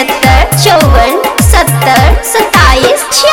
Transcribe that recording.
तिहत्तर चौवन सत्तर सत्ताईस छिया